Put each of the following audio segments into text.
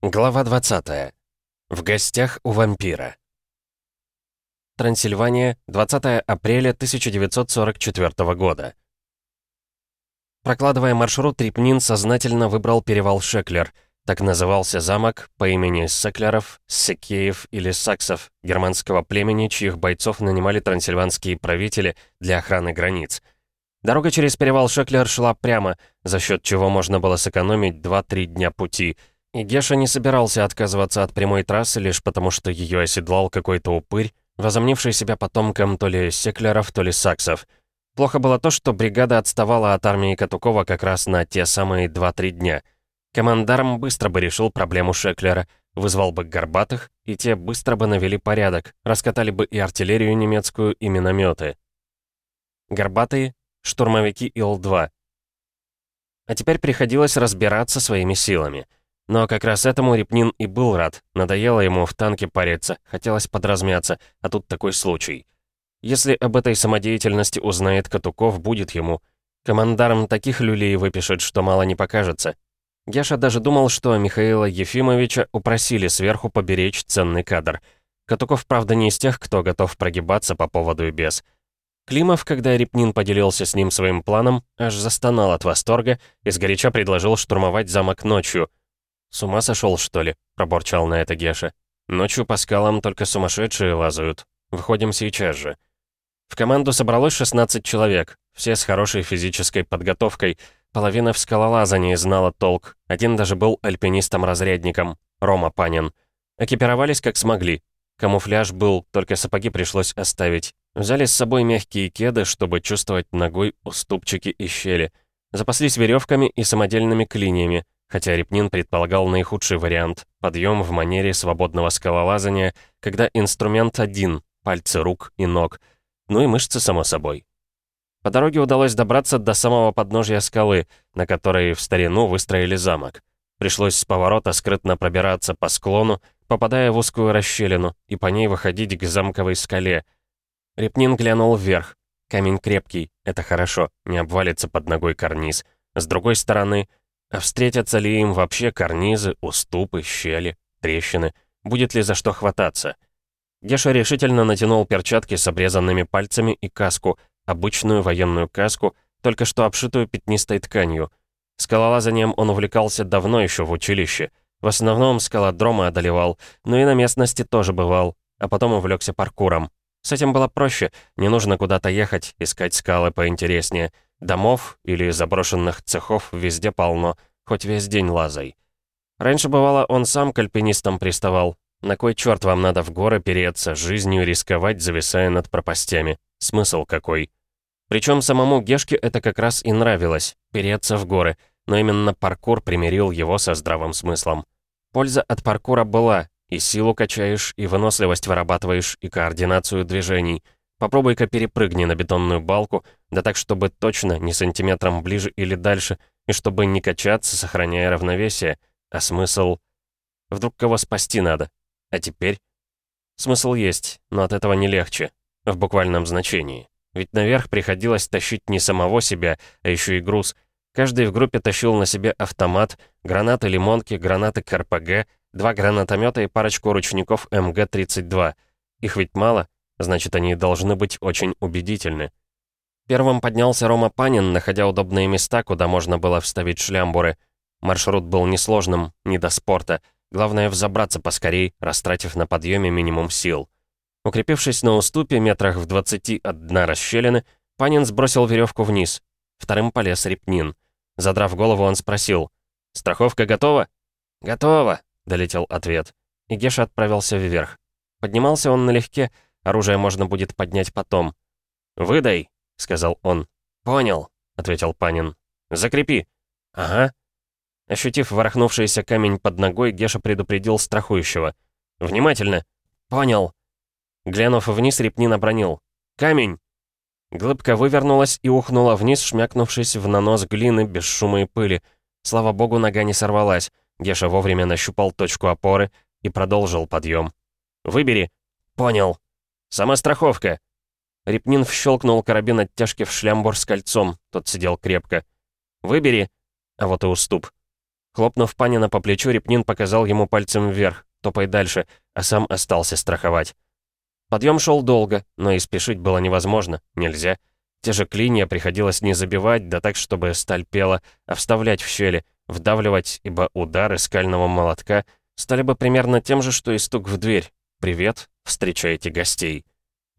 Глава 20. В гостях у вампира. Трансильвания, 20 апреля 1944 года. Прокладывая маршрут, Репнин сознательно выбрал перевал Шеклер. Так назывался замок по имени Секлеров, Секеев или Саксов, германского племени, чьих бойцов нанимали трансильванские правители для охраны границ. Дорога через перевал Шеклер шла прямо, за счет чего можно было сэкономить 2-3 дня пути — и Геша не собирался отказываться от прямой трассы лишь потому, что ее оседлал какой-то упырь, возомнивший себя потомком то ли секлеров, то ли саксов. Плохо было то, что бригада отставала от армии Катукова как раз на те самые 2-3 дня. Командарм быстро бы решил проблему Шеклера, вызвал бы горбатых, и те быстро бы навели порядок, раскатали бы и артиллерию немецкую, и минометы. Горбатые — штурмовики Ил-2. А теперь приходилось разбираться своими силами — но как раз этому Репнин и был рад. Надоело ему в танке париться, хотелось подразмяться, а тут такой случай. Если об этой самодеятельности узнает Катуков, будет ему. Командарм таких люлей выпишет, что мало не покажется. Яша даже думал, что Михаила Ефимовича упросили сверху поберечь ценный кадр. Катуков, правда, не из тех, кто готов прогибаться по поводу и без. Климов, когда Репнин поделился с ним своим планом, аж застонал от восторга и сгоряча предложил штурмовать замок ночью — «С ума сошел, что ли?» — проборчал на это Геша. «Ночью по скалам только сумасшедшие лазают. Выходим сейчас же». В команду собралось 16 человек, все с хорошей физической подготовкой. Половина в скалолазании знала толк. Один даже был альпинистом-разрядником, Рома Панин. Экипировались как смогли. Камуфляж был, только сапоги пришлось оставить. Взяли с собой мягкие кеды, чтобы чувствовать ногой уступчики и щели. Запаслись веревками и самодельными клиньями хотя Репнин предполагал наихудший вариант — подъем в манере свободного скалолазания, когда инструмент один — пальцы рук и ног, ну и мышцы, само собой. По дороге удалось добраться до самого подножья скалы, на которой в старину выстроили замок. Пришлось с поворота скрытно пробираться по склону, попадая в узкую расщелину, и по ней выходить к замковой скале. Репнин глянул вверх. Камень крепкий, это хорошо, не обвалится под ногой карниз. С другой стороны, а встретятся ли им вообще карнизы, уступы, щели, трещины? Будет ли за что хвататься? Геша решительно натянул перчатки с обрезанными пальцами и каску, обычную военную каску, только что обшитую пятнистой тканью. Скалолазанием он увлекался давно еще в училище. В основном скалодрома одолевал, но и на местности тоже бывал, а потом увлекся паркуром. С этим было проще, не нужно куда-то ехать, искать скалы поинтереснее — Домов или заброшенных цехов везде полно, хоть весь день лазай. Раньше, бывало, он сам к альпинистам приставал. На кой черт вам надо в горы переться, жизнью рисковать, зависая над пропастями? Смысл какой? Причем самому Гешке это как раз и нравилось, переться в горы, но именно паркур примирил его со здравым смыслом. Польза от паркура была, и силу качаешь, и выносливость вырабатываешь, и координацию движений — Попробуй-ка перепрыгни на бетонную балку, да так, чтобы точно не сантиметром ближе или дальше, и чтобы не качаться, сохраняя равновесие. А смысл... Вдруг кого спасти надо? А теперь? Смысл есть, но от этого не легче. В буквальном значении. Ведь наверх приходилось тащить не самого себя, а еще и груз. Каждый в группе тащил на себе автомат, гранаты лимонки, гранаты КРПГ, два гранатомета и парочку ручников МГ-32. Их ведь мало — Значит, они должны быть очень убедительны. Первым поднялся Рома Панин, находя удобные места, куда можно было вставить шлямбуры. Маршрут был несложным, не до спорта. Главное взобраться поскорей, растратив на подъеме минимум сил. Укрепившись на уступе метрах в 20 от дна расщелины, Панин сбросил веревку вниз. Вторым полез Репнин. Задрав голову, он спросил. «Страховка готова?» «Готова», — долетел ответ. И Геша отправился вверх. Поднимался он налегке, Оружие можно будет поднять потом. «Выдай», — сказал он. «Понял», — ответил Панин. «Закрепи». «Ага». Ощутив ворохнувшийся камень под ногой, Геша предупредил страхующего. «Внимательно!» «Понял!» Глянув вниз, Репнин обронил. «Камень!» Глыбка вывернулась и ухнула вниз, шмякнувшись в нанос глины без шума и пыли. Слава богу, нога не сорвалась. Геша вовремя нащупал точку опоры и продолжил подъем. «Выбери!» «Понял!» «Самостраховка!» Репнин вщелкнул карабин оттяжки в шлямбур с кольцом. Тот сидел крепко. «Выбери!» А вот и уступ. Хлопнув Панина по плечу, Репнин показал ему пальцем вверх, топай дальше, а сам остался страховать. Подъем шел долго, но и спешить было невозможно, нельзя. Те же клинья приходилось не забивать, да так, чтобы сталь пела, а вставлять в щели, вдавливать, ибо удары скального молотка стали бы примерно тем же, что и стук в дверь. «Привет, встречайте гостей».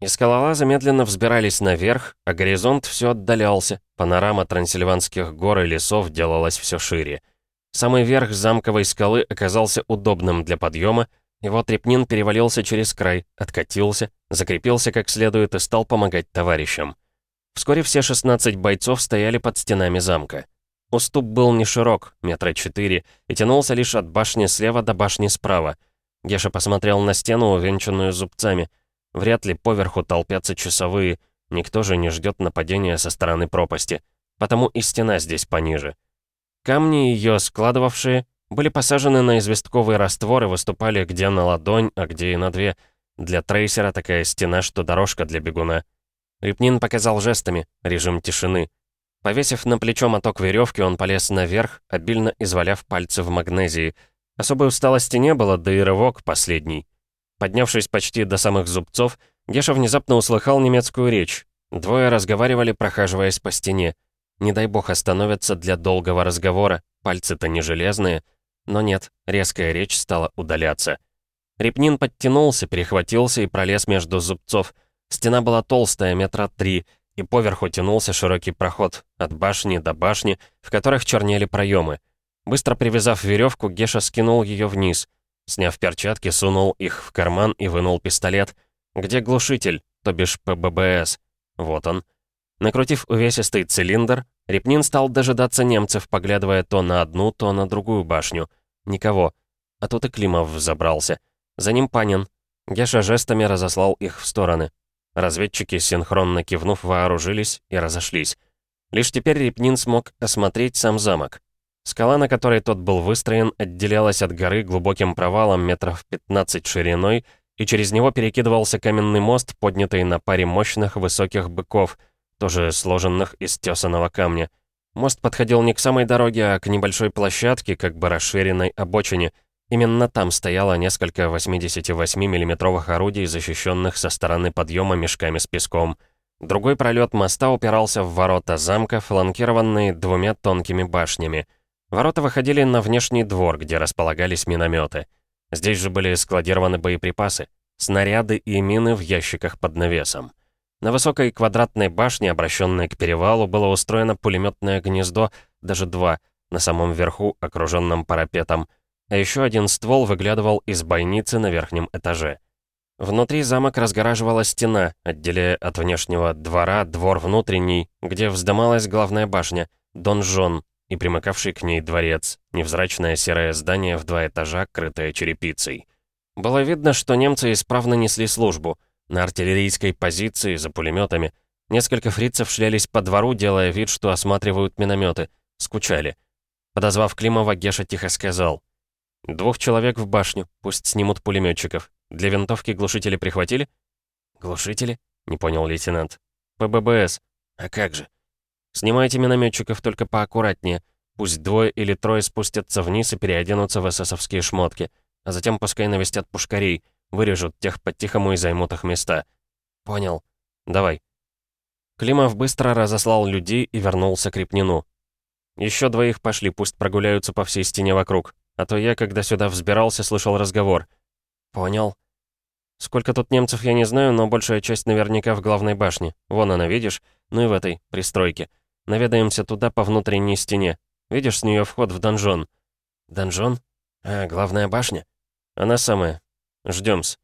И скалолазы медленно взбирались наверх, а горизонт все отдалялся, панорама трансильванских гор и лесов делалась все шире. Самый верх замковой скалы оказался удобным для подъема, и вот Репнин перевалился через край, откатился, закрепился как следует и стал помогать товарищам. Вскоре все 16 бойцов стояли под стенами замка. Уступ был не широк, метра четыре, и тянулся лишь от башни слева до башни справа. Геша посмотрел на стену, увенчанную зубцами. Вряд ли поверху толпятся часовые, никто же не ждет нападения со стороны пропасти. Потому и стена здесь пониже. Камни, ее складывавшие, были посажены на известковый раствор и выступали где на ладонь, а где и на две. Для трейсера такая стена, что дорожка для бегуна. Репнин показал жестами, режим тишины. Повесив на плечо моток веревки, он полез наверх, обильно изваляв пальцы в магнезии. Особой усталости не было, да и рывок последний. Поднявшись почти до самых зубцов, Геша внезапно услыхал немецкую речь. Двое разговаривали, прохаживаясь по стене. Не дай бог остановятся для долгого разговора, пальцы-то не железные — но нет, резкая речь стала удаляться. Репнин подтянулся, перехватился и пролез между зубцов. Стена была толстая, метра три, и поверху тянулся широкий проход, от башни до башни, в которых чернели проемы. Быстро привязав веревку, Геша скинул ее вниз. Сняв перчатки, сунул их в карман и вынул пистолет. Где глушитель, то бишь ПББС? Вот он. Накрутив увесистый цилиндр, Репнин стал дожидаться немцев, поглядывая то на одну, то на другую башню. Никого. А тут и Климов взобрался. За ним Панин. Геша жестами разослал их в стороны. Разведчики, синхронно кивнув, вооружились и разошлись. Лишь теперь Репнин смог осмотреть сам замок. Скала, на которой тот был выстроен, отделялась от горы глубоким провалом метров 15 шириной, и через него перекидывался каменный мост, поднятый на паре мощных высоких быков, тоже сложенных из тесаного камня. Мост подходил не к самой дороге, а к небольшой площадке, как бы расширенной обочине. Именно там стояло несколько 88 миллиметровых орудий, защищенных со стороны подъема мешками с песком. Другой пролет моста упирался в ворота замка, фланкированные двумя тонкими башнями. Ворота выходили на внешний двор, где располагались минометы. Здесь же были складированы боеприпасы, снаряды и мины в ящиках под навесом. На высокой квадратной башне, обращенной к перевалу, было устроено пулеметное гнездо, даже два, на самом верху, окруженном парапетом, а еще один ствол выглядывал из бойницы на верхнем этаже. Внутри замок разгораживала стена, отделяя от внешнего двора двор внутренний, где вздымалась главная башня, донжон, и примыкавший к ней дворец, невзрачное серое здание в два этажа, крытое черепицей. Было видно, что немцы исправно несли службу — на артиллерийской позиции, за пулеметами. Несколько фрицев шлялись по двору, делая вид, что осматривают минометы. Скучали. Подозвав Климова, Геша тихо сказал. «Двух человек в башню, пусть снимут пулеметчиков. Для винтовки глушители прихватили?» «Глушители?» — не понял лейтенант. «ПББС. А как же?» «Снимайте минометчиков только поаккуратнее. Пусть двое или трое спустятся вниз и переоденутся в эсэсовские шмотки, а затем пускай навестят пушкарей. Вырежут тех по-тихому и займут их места. Понял. Давай. Климов быстро разослал людей и вернулся к Репнину. Еще двоих пошли, пусть прогуляются по всей стене вокруг. А то я, когда сюда взбирался, слышал разговор. Понял. Сколько тут немцев, я не знаю, но большая часть наверняка в главной башне. Вон она, видишь? Ну и в этой, пристройке. Наведаемся туда по внутренней стене. Видишь, с нее вход в донжон. Донжон? А, главная башня? Она самая. Ждем-с».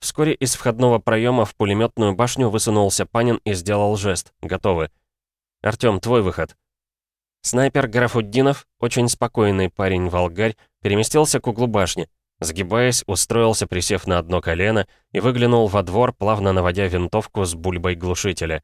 Вскоре из входного проема в пулеметную башню высунулся Панин и сделал жест. «Готовы». «Артём, твой выход». Снайпер Графуддинов, очень спокойный парень-волгарь, переместился к углу башни. Сгибаясь, устроился, присев на одно колено, и выглянул во двор, плавно наводя винтовку с бульбой глушителя.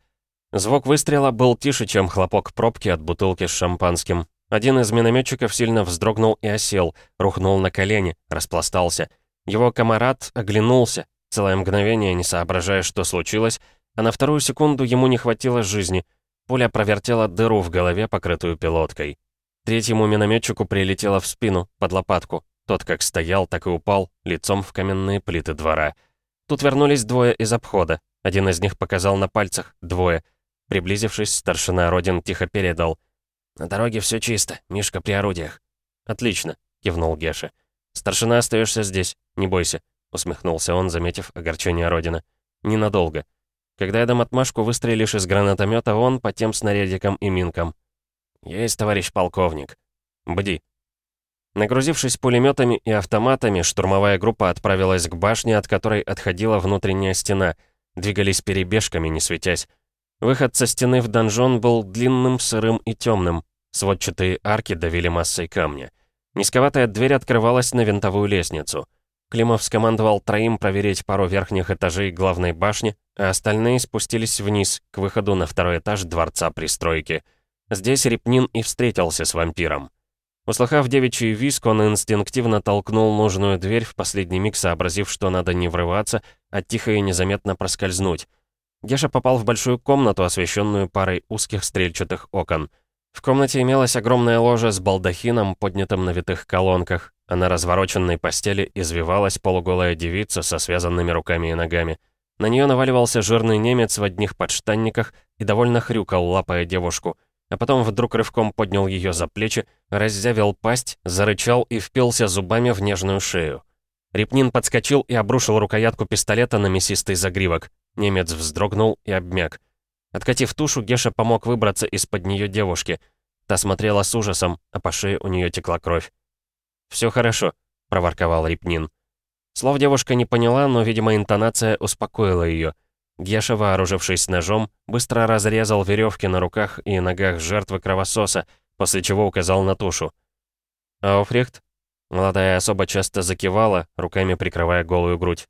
Звук выстрела был тише, чем хлопок пробки от бутылки с шампанским. Один из минометчиков сильно вздрогнул и осел, рухнул на колени, распластался — его комарат оглянулся, целое мгновение не соображая, что случилось, а на вторую секунду ему не хватило жизни. Пуля провертела дыру в голове, покрытую пилоткой. Третьему минометчику прилетело в спину, под лопатку. Тот как стоял, так и упал, лицом в каменные плиты двора. Тут вернулись двое из обхода. Один из них показал на пальцах, двое. Приблизившись, старшина Родин тихо передал. «На дороге все чисто, Мишка при орудиях». «Отлично», — кивнул Геша. «Старшина, остаешься здесь, не бойся», — усмехнулся он, заметив огорчение Родина. «Ненадолго. Когда я дам отмашку, выстрелишь из гранатомета вон по тем снарядикам и минкам». «Есть, товарищ полковник». «Бди». Нагрузившись пулеметами и автоматами, штурмовая группа отправилась к башне, от которой отходила внутренняя стена. Двигались перебежками, не светясь. Выход со стены в донжон был длинным, сырым и темным. Сводчатые арки давили массой камня. Низковатая дверь открывалась на винтовую лестницу. Климов скомандовал троим проверить пару верхних этажей главной башни, а остальные спустились вниз, к выходу на второй этаж дворца пристройки. Здесь Репнин и встретился с вампиром. Услыхав девичий виск, он инстинктивно толкнул нужную дверь, в последний миг сообразив, что надо не врываться, а тихо и незаметно проскользнуть. Геша попал в большую комнату, освещенную парой узких стрельчатых окон. В комнате имелась огромная ложа с балдахином, поднятым на витых колонках, а на развороченной постели извивалась полуголая девица со связанными руками и ногами. На нее наваливался жирный немец в одних подштанниках и довольно хрюкал, лапая девушку — а потом вдруг рывком поднял ее за плечи, раззявил пасть, зарычал и впился зубами в нежную шею. Репнин подскочил и обрушил рукоятку пистолета на мясистый загривок. Немец вздрогнул и обмяк. Откатив тушу, Геша помог выбраться из-под нее девушке. Та смотрела с ужасом, а по шее у нее текла кровь. «Все хорошо», — проворковал Репнин. Слов девушка не поняла, но, видимо, интонация успокоила ее. Геша, вооружившись ножом, быстро разрезал веревки на руках и ногах жертвы кровососа, после чего указал на тушу. «Ауфрихт?» Молодая особа часто закивала, руками прикрывая голую грудь.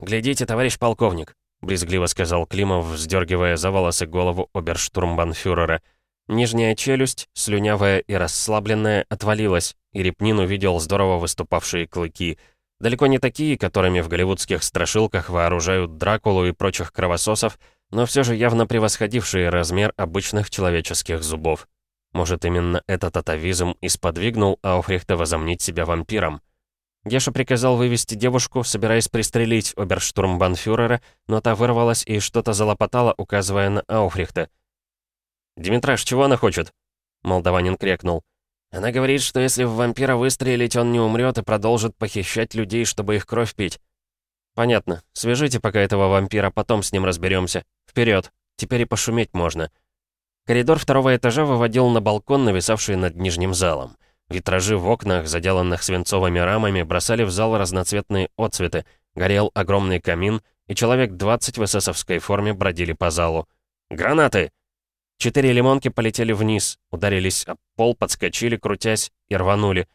«Глядите, товарищ полковник», — брезгливо сказал Климов, вздергивая за волосы голову оберштурмбанфюрера. Нижняя челюсть, слюнявая и расслабленная, отвалилась, и Репнин увидел здорово выступавшие клыки — Далеко не такие, которыми в голливудских страшилках вооружают Дракулу и прочих кровососов, но все же явно превосходившие размер обычных человеческих зубов. Может, именно этот атовизм и сподвигнул Ауфрихта возомнить себя вампиром. Геша приказал вывести девушку, собираясь пристрелить оберштурмбанфюрера, но та вырвалась и что-то залопотала, указывая на Ауфрихта. «Димитраш, чего она хочет?» Молдаванин крикнул. Она говорит, что если в вампира выстрелить, он не умрет и продолжит похищать людей, чтобы их кровь пить. Понятно. Свяжите пока этого вампира, потом с ним разберемся. Вперед. Теперь и пошуметь можно. Коридор второго этажа выводил на балкон, нависавший над нижним залом. Витражи в окнах, заделанных свинцовыми рамами, бросали в зал разноцветные отцветы. Горел огромный камин, и человек 20 в эсэсовской форме бродили по залу. «Гранаты!» Четыре лимонки полетели вниз, ударились об пол, подскочили, крутясь, и рванули.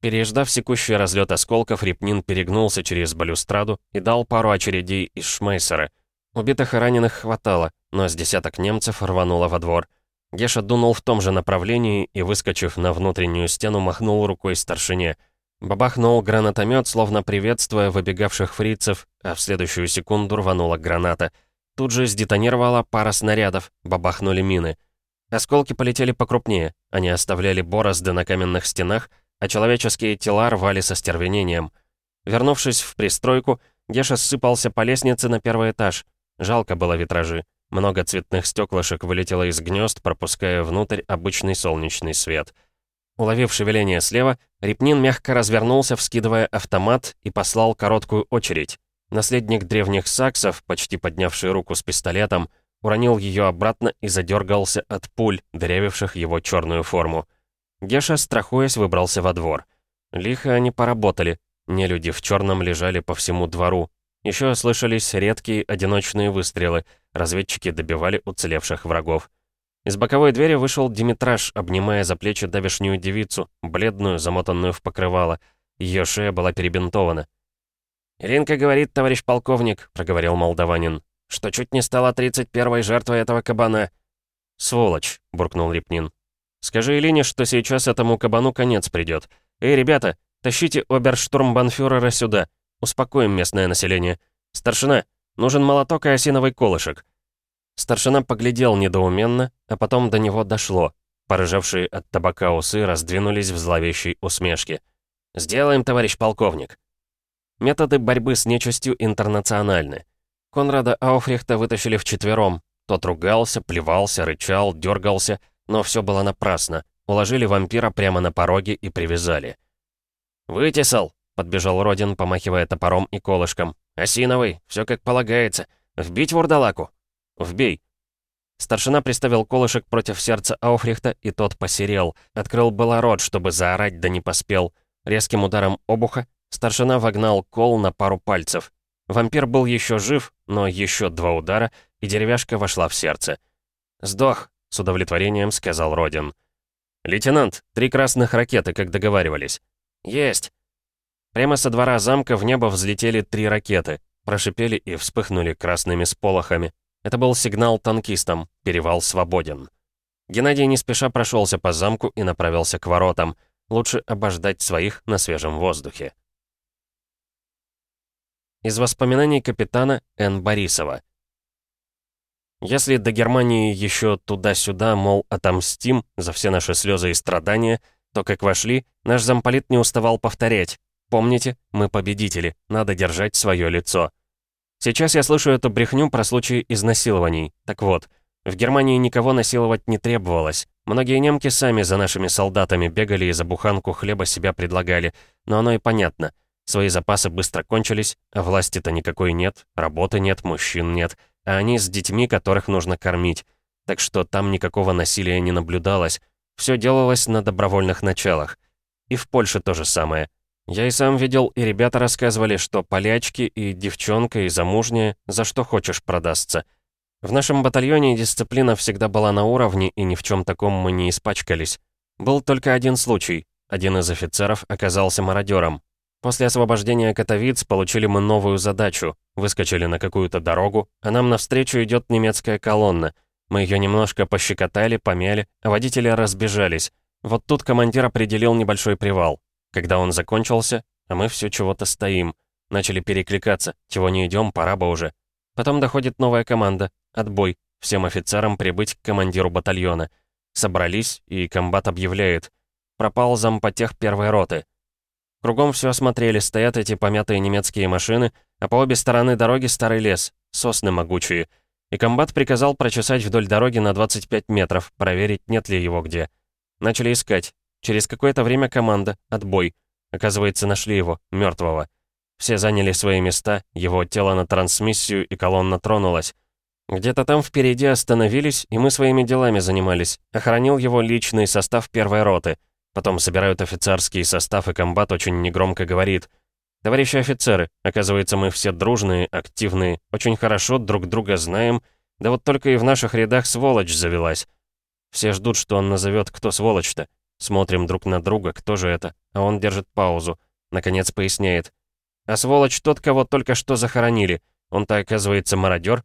Переждав секущий разлет осколков, Репнин перегнулся через балюстраду и дал пару очередей из шмейсера. Убитых и раненых хватало, но с десяток немцев рвануло во двор. Геша дунул в том же направлении и, выскочив на внутреннюю стену, махнул рукой старшине. Бабахнул гранатомет, словно приветствуя выбегавших фрицев, а в следующую секунду рванула граната — Тут же сдетонировала пара снарядов, бабахнули мины. Осколки полетели покрупнее, они оставляли борозды на каменных стенах, а человеческие тела рвали со стервенением. Вернувшись в пристройку, Геша ссыпался по лестнице на первый этаж. Жалко было витражи. Много цветных стеклышек вылетело из гнезд, пропуская внутрь обычный солнечный свет. Уловив шевеление слева, Репнин мягко развернулся, вскидывая автомат, и послал короткую очередь. Наследник древних саксов, почти поднявший руку с пистолетом, уронил ее обратно и задергался от пуль, дырявивших его черную форму. Геша, страхуясь, выбрался во двор. Лихо они поработали. Нелюди в черном лежали по всему двору. Еще слышались редкие одиночные выстрелы. Разведчики добивали уцелевших врагов. Из боковой двери вышел Димитраж, обнимая за плечи давешнюю девицу, бледную, замотанную в покрывало. Ее шея была перебинтована. «Иринка говорит, товарищ полковник», — проговорил молдаванин, «что чуть не стала 31-й жертвой этого кабана». «Сволочь», — буркнул Репнин. «Скажи Илине, что сейчас этому кабану конец придет. Эй, ребята, тащите оберштурмбанфюрера сюда. Успокоим местное население. Старшина, нужен молоток и осиновый колышек». Старшина поглядел недоуменно, а потом до него дошло. порыжавшие от табака усы раздвинулись в зловещей усмешке. «Сделаем, товарищ полковник!» Методы борьбы с нечистью интернациональны. Конрада Ауфрихта вытащили вчетвером. Тот ругался, плевался, рычал, дергался, но все было напрасно. Уложили вампира прямо на пороге и привязали. «Вытесал!» — подбежал Родин, помахивая топором и колышком. «Осиновый, все как полагается. Вбить вурдалаку?» «Вбей!» Старшина приставил колышек против сердца Ауфрихта, и тот посерел. Открыл было рот, чтобы заорать, да не поспел. Резким ударом обуха старшина вогнал кол на пару пальцев. Вампир был еще жив, но еще два удара, и деревяшка вошла в сердце. «Сдох», — с удовлетворением сказал Родин. «Лейтенант, три красных ракеты, как договаривались». «Есть». Прямо со двора замка в небо взлетели три ракеты, прошипели и вспыхнули красными сполохами. Это был сигнал танкистам. Перевал свободен. Геннадий не спеша прошелся по замку и направился к воротам. Лучше обождать своих на свежем воздухе. Из воспоминаний капитана Н. Борисова. Если до Германии еще туда-сюда, мол, отомстим за все наши слезы и страдания, то как вошли, наш замполит не уставал повторять. Помните, мы победители, надо держать свое лицо. Сейчас я слышу эту брехню про случаи изнасилований. Так вот, в Германии никого насиловать не требовалось. Многие немки сами за нашими солдатами бегали и за буханку хлеба себя предлагали. Но оно и понятно. Свои запасы быстро кончились, а власти-то никакой нет, работы нет, мужчин нет, а они с детьми, которых нужно кормить. Так что там никакого насилия не наблюдалось. Все делалось на добровольных началах. И в Польше то же самое. Я и сам видел, и ребята рассказывали, что полячки и девчонка, и замужняя, за что хочешь продастся. В нашем батальоне дисциплина всегда была на уровне, и ни в чем таком мы не испачкались. Был только один случай. Один из офицеров оказался мародером. После освобождения Катовиц получили мы новую задачу. Выскочили на какую-то дорогу, а нам навстречу идет немецкая колонна. Мы ее немножко пощекотали, помяли, а водители разбежались. Вот тут командир определил небольшой привал. Когда он закончился, а мы все чего-то стоим. Начали перекликаться. Чего не идем, пора бы уже. Потом доходит новая команда. Отбой. Всем офицерам прибыть к командиру батальона. Собрались, и комбат объявляет. Пропал зампотех первой роты. Кругом все осмотрели, стоят эти помятые немецкие машины, а по обе стороны дороги старый лес, сосны могучие. И комбат приказал прочесать вдоль дороги на 25 метров, проверить, нет ли его где. Начали искать. Через какое-то время команда, отбой. Оказывается, нашли его, мертвого. Все заняли свои места, его тело на трансмиссию и колонна тронулась. Где-то там впереди остановились, и мы своими делами занимались. Охранил его личный состав первой роты. Потом собирают офицерский состав, и комбат очень негромко говорит. «Товарищи офицеры, оказывается, мы все дружные, активные, очень хорошо друг друга знаем, да вот только и в наших рядах сволочь завелась. Все ждут, что он назовет, кто сволочь-то. Смотрим друг на друга, кто же это? А он держит паузу. Наконец поясняет. А сволочь тот, кого только что захоронили. Он-то, оказывается, мародер.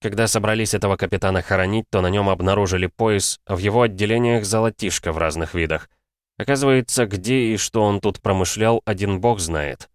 Когда собрались этого капитана хоронить, то на нем обнаружили пояс, а в его отделениях золотишко в разных видах. Оказывается, где и что он тут промышлял, один бог знает.